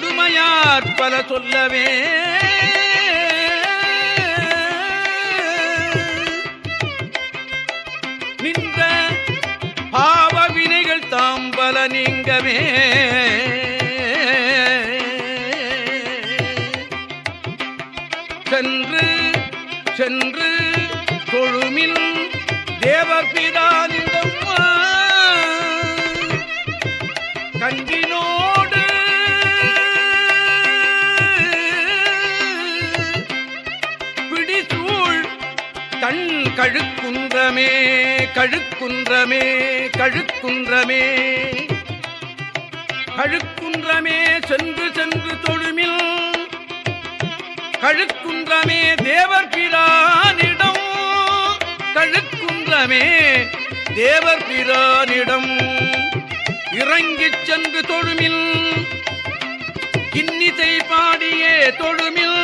கொடுமையார் பல சொல்லவே. நின்ற பாவ வினைகள் தாம் பல நீங்கவே. கழுக்குன்றமே கழுக்குன்றமே கழுக்குன்றமே. கழுக்குன்றமே சென்று சென்று தொழுமில் கழுக்குன்றமே தேவர் பிரானிடம் கழுக்குன்றமே தேவர் பிரானிடம். இறங்கிச் சென்று தொழுமில் கிண்ணிசை பாடியே தொழுமில்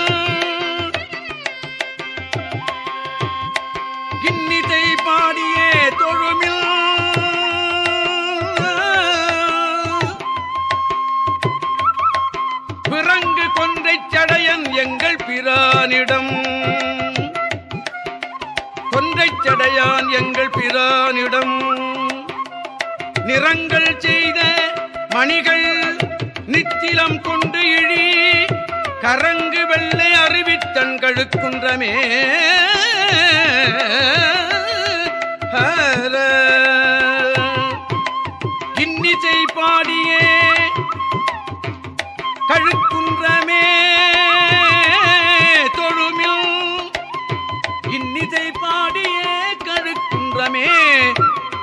கொன்றைச் எங்கள் பிரானிடம் நிறங்கள் செய்த மணிகள் நித்திலம் கொண்டு இழி கரங்கு வெள்ளை அறிவித்தன்களுக்குன்றமே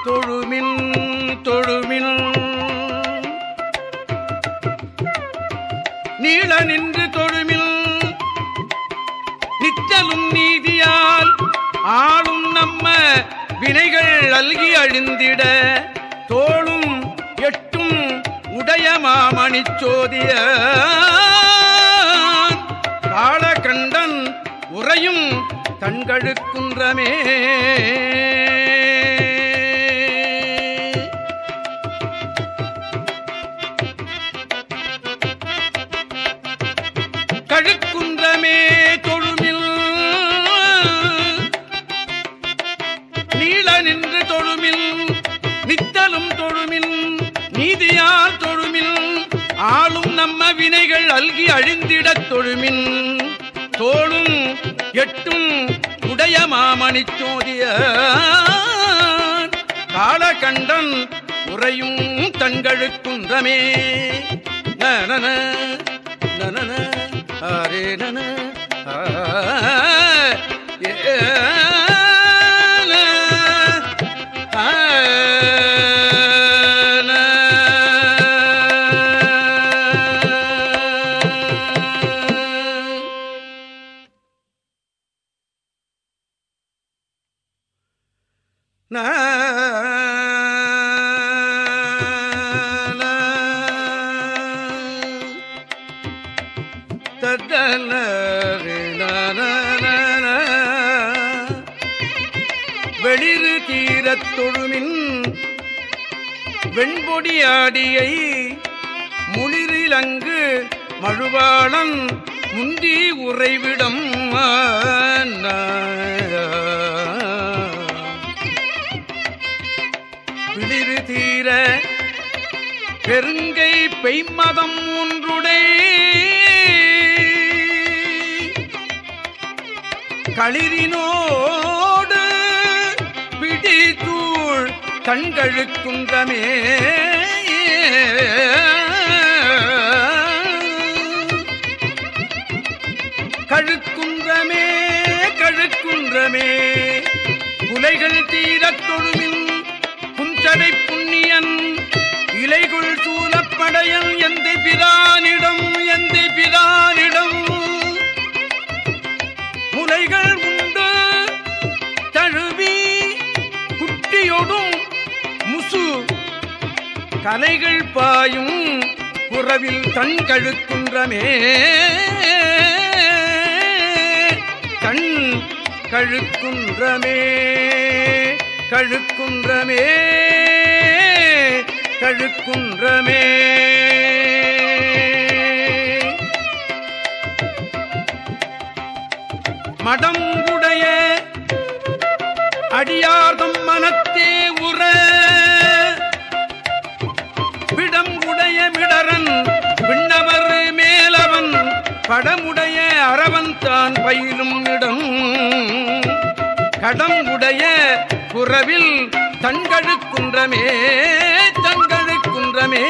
தொழுமில் தொழுமில் நீள நின்று தொழுமில் நித்தலும் நீதியால் ஆளும் நம்ம வினைகள் அல்கி அழிந்திட தோளும் எட்டும் உடைய மாமணி சோதிய. காளகண்டன் உறையும் தன்கழுக்குன்றமே கழுக்குன்றமே தொழுமில். நீள நின்று தொழுமில் நித்தலும் தொழுமில் நீதியால் தொழுமில் ஆளும் நம்ம வினைகள் அல்கி அழிந்திடத் தொழுமின் தோளும் எட்டும் உடைய மாமணி சோதிய காலகண்டன் உறையும் தங்களுக்குன்றமே. நனன நனன அரே நன ஆ, வெளிறு தீரத் தொழுமின் வெண்பொடியாடியை முளிரிலங்கு மழுவாளன் முந்தி உறைவிடம் பிளிரு தீர பெருங்கை பெய்மதம் ஒன்றுடை. களிரினோடு தூள் கண்களுக்குன்றமே கழுக்குன்றமே கழுக்குன்றமே குலைகள் தீரத் தொழுமின் புஞ்சடை புண்ணியன். இலைகுள் சூலப்படையன் எந்த பிரானிடம் எந்த பிரானிடம்? கலைகள் பாயும் புறவில் தண்கழுக்குன்றமே கண் கழுக்குன்றமே கழுக்குன்றமே கழுக்குன்றமே மடம் உடைய அடியார்தம் மனத்தே உற படமுடைய அரவன் தான் பயிலும் இடம். கடம் உடைய புறவில் தன்கழுக்குன்றமே தன்கழுக்குன்றமே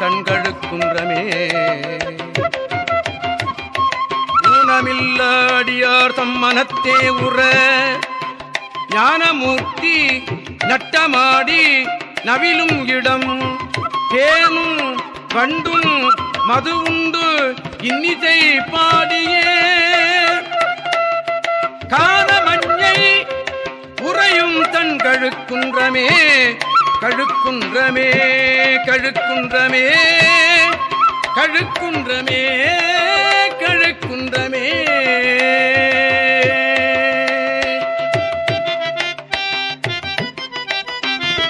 தன்கழுக்குன்றமே ஊனமில்லாடியார் தம் மனத்தே உற ஞானமூர்த்தி நட்டமாடி நவிலும் இடம். தேனும் வண்டும் மது உண்டு இன்னிசை பாடியே. காணமஞ்சை உறையும் தன் கழுக்குன்றமே கழுக்குன்றமே கழுக்குன்றமே கழுக்குன்றமே கழுக்குன்றமே.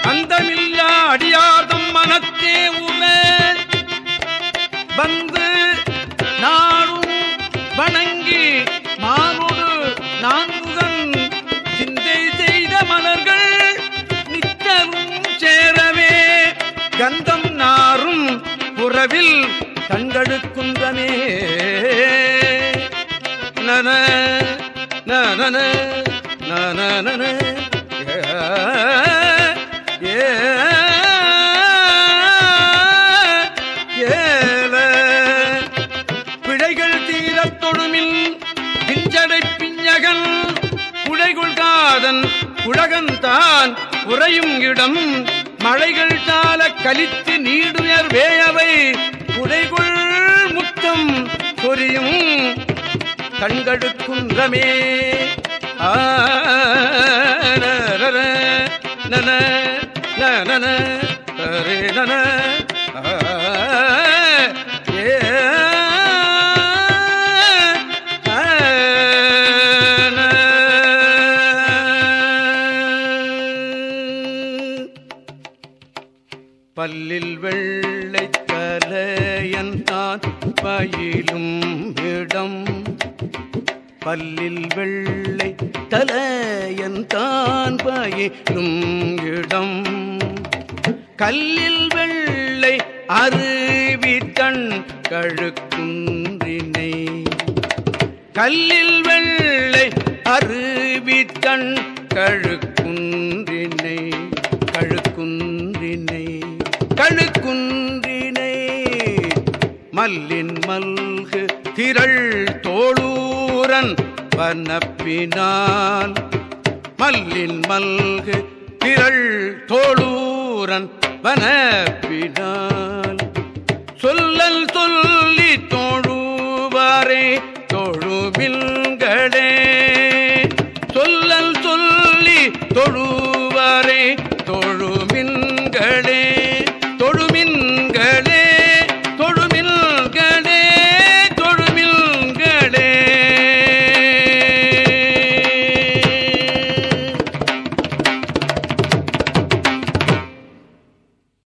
அந்தமில்லா அடியார்தம் மனத்தே கந்தம் நாரும் உறவில் தங்களுக்குந்தமே நன நன நன ஏ ஏல. பிழைகள் தீரத் தொழுமில் பிஞ்சடை பிஞ்சகன் குடைகுள் காதன் குழகன்தான் உறையும் இடம். மழைகள் தாள கலித்து நீடுயர் வேயவை குடைகுள் முத்தம் சொரியும் கண்களுக்குன்றமே ஆ நன நன நன பல்லில் வெள்ளை தலையன் தான் பயிலும் இடம். கல்லில் வெள்ளை அருவி தன் கழுக்குன்றினை. கல்லில் வெள்ளை அருவி தன் கழுக்குன்றினை. கழுக்குன்றினை கழுக்குன்றினை. மல்லின் மல்கு திரள் வனப்பினான் மல்லின் மல்கு திரள் தோளூரன் வனப்பினான் சொல்லல் சொல்லி தோ